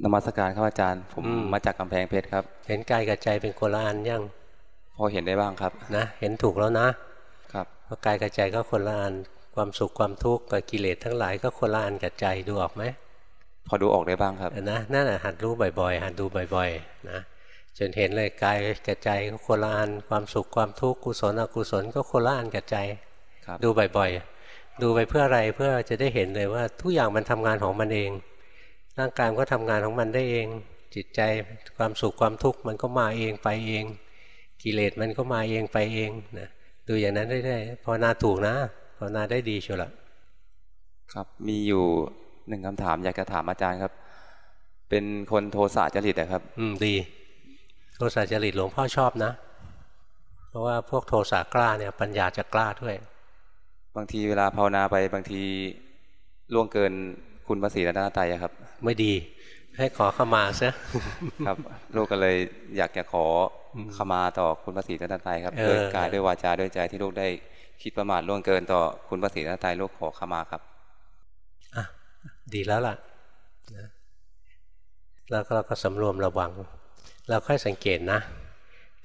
นมัสการครับอาจารย์ ผมมาจากกำแพงเพชรครับ เห็นกายกับใจเป็นคนละอันยังพอเห็นได้บ้างครับนะเห็นถูกแล้วนะครับเพราะกายกับใจก็คนละอันความสุขความทุกข์กับกิเลสทั้งหลายก็คนละอันกับใจดูออกไหมพอดูออกได้บ้างครับนะนั่นแหะหัดรู้บ่อยๆ หัดดูบ่อยๆนะจนเห็นเลยกายกับใจก็คนละอันความสุขความทุกข์กุศลอกุศลก็คนละอันกับใจ ดูบ่อยๆ ดูไปเพื่ออะไรเพื่อจะได้เห็นเลยว่าทุกอย่างมันทำงานของมันเอง ร่างกายก็ทำงานของมันได้เอง จิตใจความสุขความทุกข์มันก็มาเองไปเอง กิเลสมันก็มาเองไปเองนะดูอย่างนั้นได้ๆภาวนาถูกนะภาวนาได้ดีชัวร์ละครับมีอยู่หนึ่งคำถามอยากจะถามอาจารย์ครับ เป็นคนโทสะจริตนะครับ อืมดี โทสะจริตหลวงพ่อชอบนะ เพราะว่าพวกโทสะกล้าเนี่ย ปัญญาจะกล้าด้วย บางทีเวลาภาวนาไปบางทีล่วงเกินคุณภาษีและนาตายครับ ไม่ดี ให้ขอขมาซะครับลูกก็เลยอยากจะขอขมาต่อคุณภาษีและนาตายครับด้วยกายด้วยวาจาด้วยใจที่ลูกได้คิดประมาทล่วงเกินต่อคุณภาษีและนาตายลูกขอขมาครับอะดีแล้วล่ะแล้วเราก็สำรวมระวัง เราค่อยสังเกตนะ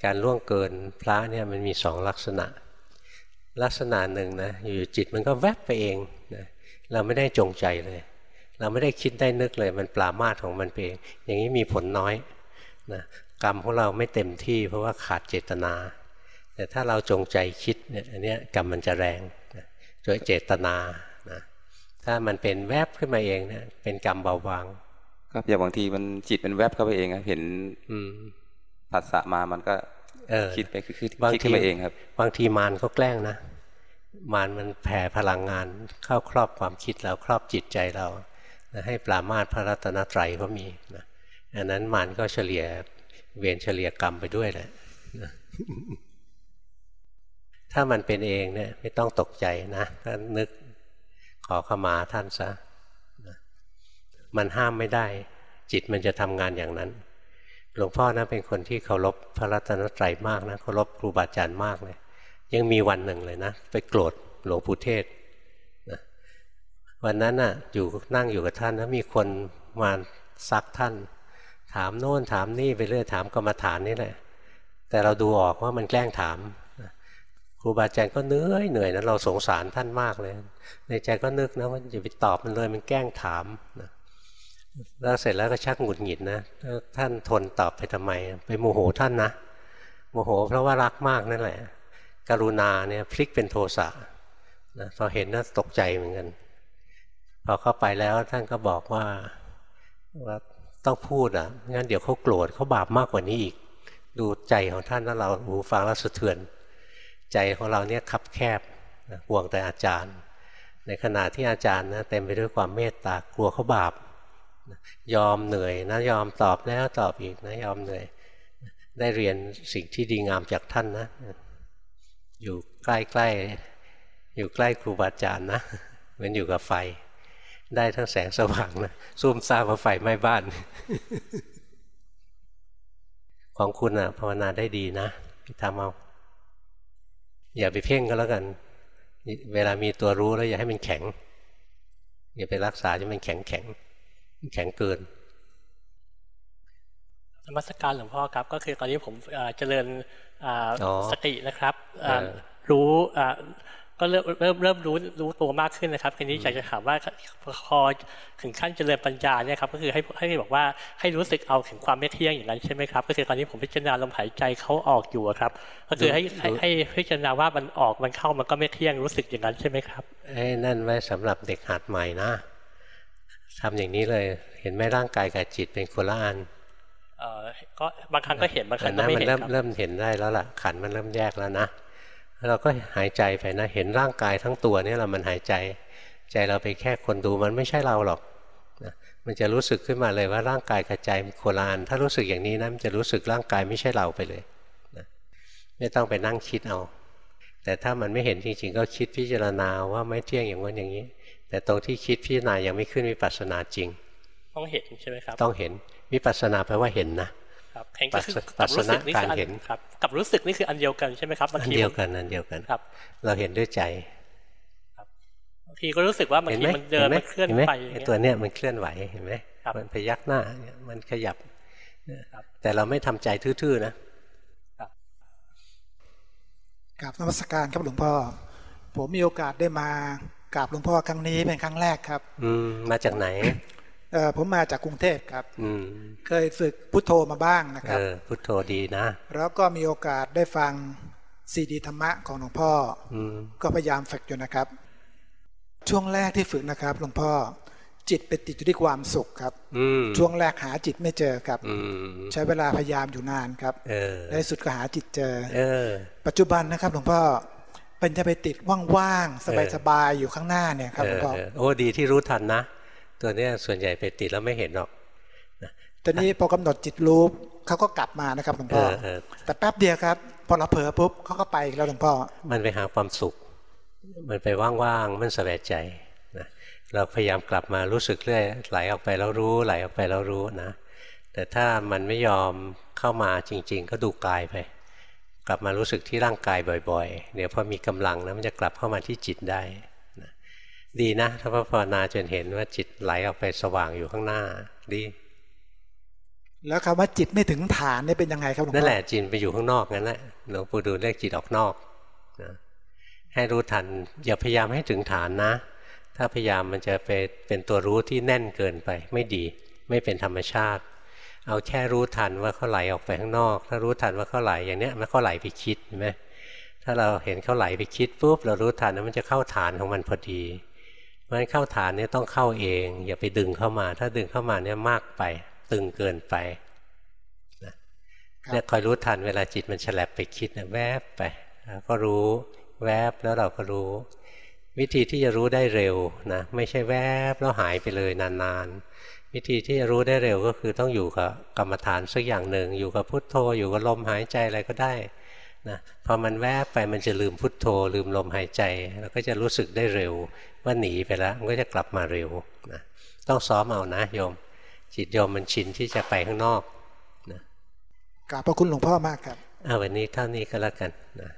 การล่วงเกินพระเนี่ยมันมีสองลักษณะ ลักษณะหนึ่งนะอยู่จิตมันก็แวบไปเองนะเราไม่ได้จงใจเลย เราไม่ได้คิดได้นึกเลย มันปลามาทของมันเอง อย่างนี้มีผลน้อยนะกรรมของเราไม่เต็มที่เพราะว่าขาดเจตนา แต่ถ้าเราจงใจคิดเนี่ยอันนี้กรรมมันจะแรงนะโดยเจตนานะถ้ามันเป็นแวบขึ้นมาเองเนี่ยเป็นกรรมเบาบางครับอย่างบางทีมันจิตมันแวบเข้าไปเองครับเห็นผัสสะมามันก็ คิดไปคือคิดขึ้นมาเองครับบางทีมารก็แกล้งนะมารมันแผ่พลังงานเข้าครอบความคิดเราครอบจิตใจเราให้ปรามาสพระรัตนตรัยก็มีนะอันนั้นมารก็เฉลี่ยเวรเฉลี่ยกรรมไปด้วยแหละถ้ามันเป็นเองเนี่ยไม่ต้องตกใจนะถ้านึกขอขมาท่านซะมันห้ามไม่ได้ จิตมันจะทำงานอย่างนั้น หลวงพ่อนะเป็นคนที่เคารพพระรัตนตรัยมากนะเคารพครูบาอาจารย์มากเลย ยังมีวันหนึ่งเลยนะ ไปโกรธหลวงปู่เทศนะวันนั้นน่ะอยู่นั่งอยู่กับท่านแล้วมีคนมาซักท่าน ถามโน่นถามนี่ไปเรื่อยถามกรรมฐานนี่แหละ แต่เราดูออกว่ามันแกล้งถามครูบาอาจารย์ก็เหนื่อยเหนื่อยนะเราสงสารท่านมากเลย ในใจก็นึกนะว่าอย่าไปตอบมันเลยมันแกล้งถามนะ แล้วเสร็จแล้วก็ชักหงุดหงิดนะท่านทนตอบไปทำไม ไปโมโหท่านนะโมโห เพราะว่ารักมากนั่นแหละ กรุณาเนี่ยพลิกเป็นโทสะนะพอเห็นน่าตกใจเหมือนกัน พอเข้าไปแล้วท่านก็บอกว่าว่าต้องพูดอะงั้นเดี๋ยวเขาโกรธเขาบาปมากกว่านี้อีก ดูใจของท่านแล้วเราหูฟังแล้วสะเทือน ใจของเราเนี่ยคับแคบห่วงแต่อาจารย์ ในขณะที่อาจารย์นะเต็มไปด้วยความเมตตากลัวเขาบาป ยอมเหนื่อยนะยอมตอบแล้วตอบอีกนะยอมเหนื่อย ได้เรียนสิ่งที่ดีงามจากท่านนะ อยู่ใกล้ๆอยู่ใกล้ครูบาอาจารย์นะเหมือนอยู่กับไฟ ได้ทั้งแสงสว่างนะซุ่มซ่ามาไฟไหม้บ้าน ของคุณอะภาวนาได้ดีนะพี่ทำเอาอย่าไปเพ่งก็แล้วกัน เวลามีตัวรู้แล้วอย่าให้มันแข็ง อย่าไปรักษาจนมันแข็งแข็ง แข็งเกินนมัสการหลวงพ่อครับ ก็คือตอนนี้ผมเจริญสตินะครับรู้ก็เริ่มเริ่มเริ่มรู้รู้ตัวมากขึ้นนะครับทีนี้อยากจะถามว่าพอถึงขั้นเจริญปัญญาเนี่ยครับก็คือให้ให้บอกว่าให้รู้สึกเอาถึงความไม่เที่ยงอย่างนั้นใช่ไหมครับก็คือตอนนี้ผมพิจารณาลมหายใจเขาออกอยู่ครับ ก็คือให้ให้พิจารณาว่ามันออกมันเข้ามันก็ไม่เที่ยงรู้สึกอย่างนั้นใช่ไหมครับไอ้นั่นไว้สำหรับเด็กหัดใหม่นะ ทำอย่างนี้เลย เห็นไหมร่างกายกับจิตเป็นคนละอันก็บางครั้งก็เห็นบางครั้งก็ไม่เห็นครับเริ่มเห็นได้แล้วล่ะ ขันมันเริ่มแยกแล้วนะเราก็หายใจไปนะ เห็นร่างกายทั้งตัวนี่แหละมันหายใจ ใจเราไปแค่คนดูมันไม่ใช่เราหรอกนะมันจะรู้สึกขึ้นมาเลยว่าร่างกายกับใจมันโคลานถ้ารู้สึกอย่างนี้นะมันจะรู้สึกร่างกายไม่ใช่เราไปเลยนะไม่ต้องไปนั่งคิดเอา แต่ถ้ามันไม่เห็นจริงๆ ก็คิดพิจารณาว่าไม่เที่ยงอย่างนั้นอย่างนี้ แต่ตรงที่คิดพิจารณายังไม่ขึ้นวิปัสสนาจริง ต้องเห็นใช่ไหมครับ ต้องเห็นวิปัสสนาแปลว่าเห็นนะครับเห็นก็คือกับรู้สึกนี่คืออันครับกับรู้สึกนี่คืออันเดียวกันใช่ไหมครับอันเดียวกันอันเดียวกันครับ เราเห็นด้วยใจบางทีก็รู้สึกว่าบางทีมันเดินมันเคลื่อนไปตัวเนี้ยมันเคลื่อนไหวเห็นไหมมันพยักหน้ามันขยับแต่เราไม่ทำใจทื่อๆนะกราบนมัสการครับหลวงพ่อผมมีโอกาสได้มา กราบหลวงพ่อครั้งนี้เป็นครั้งแรกครับ อืมมาจากไหนผมมาจากกรุงเทพครับเคยฝึกพุทโธมาบ้างนะครับพุทโธดีนะ แล้วก็มีโอกาสได้ฟังซีดีธรรมะของหลวงพ่อก็พยายามฝึกอยู่นะครับ ช่วงแรกที่ฝึกนะครับหลวงพ่อจิตไปติดอยู่ที่ความสุขครับช่วงแรกหาจิตไม่เจอครับใช้เวลาพยายามอยู่นานครับในสุดก็หาจิตเจอปัจจุบันนะครับหลวงพ่อ เป็นจะไปติดว่างๆสบายๆอยู่ข้างหน้าเนี่ยครับหลวงพ่อโอ้ดีที่รู้ทันนะ ตัวนี้ส่วนใหญ่ไปติดแล้วไม่เห็นหรอกตอนนี้พอกำหนดจิตรู้เขาก็กลับมานะครับหลวงพ่อแต่แป๊บเดียวครับ พอเราเผลอปุ๊บเขาก็ไปแล้วหลวงพ่อมันไปหาความสุข มันไปว่างๆมันสบายใจนะเราพยายามกลับมารู้สึกเรื่อยไหลออกไปแล้วรู้ไหลออกไปแล้วรู้นะ แต่ถ้ามันไม่ยอมเข้ามาจริง ๆ ก็ดูกายไป กลับมารู้สึกที่ร่างกายบ่อยๆ เดี๋ยวพอมีกำลังนะมันจะกลับเข้ามาที่จิตได้ดีนะ ถ้าพระภาวนาจนเห็นว่าจิตไหลออกไปสว่างอยู่ข้างหน้า ดี แล้วคำว่าจิตไม่ถึงฐานนี่เป็นยังไงครับหลวงพ่อนั่นแหละจิตไปอยู่ข้างนอกนั่นแหละหลวงปู่ดูเรียกจิตออกนอกนะให้รู้ทัน อย่าพยายามให้ถึงฐานนะ ถ้าพยายามมันจะไปเป็นตัวรู้ที่แน่นเกินไป ไม่ดี ไม่เป็นธรรมชาติ เอาแค่รู้ทันว่าเขาไหลออกไปข้างนอก ถ้ารู้ทันว่าเขาไหลอย่างเนี้ยมันเขาไหลไปคิดเห็นไหมถ้าเราเห็นเขาไหลไปคิดปุ๊บเรารู้ทันแล้วมันจะเข้าฐานของมันพอดีราะฉะนั้นเข้าฐานเนี่ยต้องเข้าเอง อย่าไปดึงเข้ามา ถ้าดึงเข้ามาเนี่ยมากไปตึงเกินไปนะเนี่ยคอยรู้ทันเวลาจิตมันฉลับไปคิดนะแวบไปก็รู้แวบแล้วเราก็รู้ วิธีที่จะรู้ได้เร็วนะไม่ใช่แวบแล้วหายไปเลยนานๆ วิธีที่จะรู้ได้เร็วก็คือต้องอยู่กับกรรมฐานสักอย่างหนึ่ง อยู่กับพุทโธ อยู่กับลมหายใจอะไรก็ได้นะพอมันแวบไปมันจะลืมพุทโธ ลืมลมหายใจเราก็จะรู้สึกได้เร็วว่าหนีไปแล้วมันก็จะกลับมาเร็วนะต้องซ้อมเอานะโยม จิตโยมมันชินที่จะไปข้างนอกนะกราบพระคุณหลวงพ่อมากครับเอาวันนี้เท่านี้ก็แล้วกันนะ